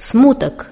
смуток.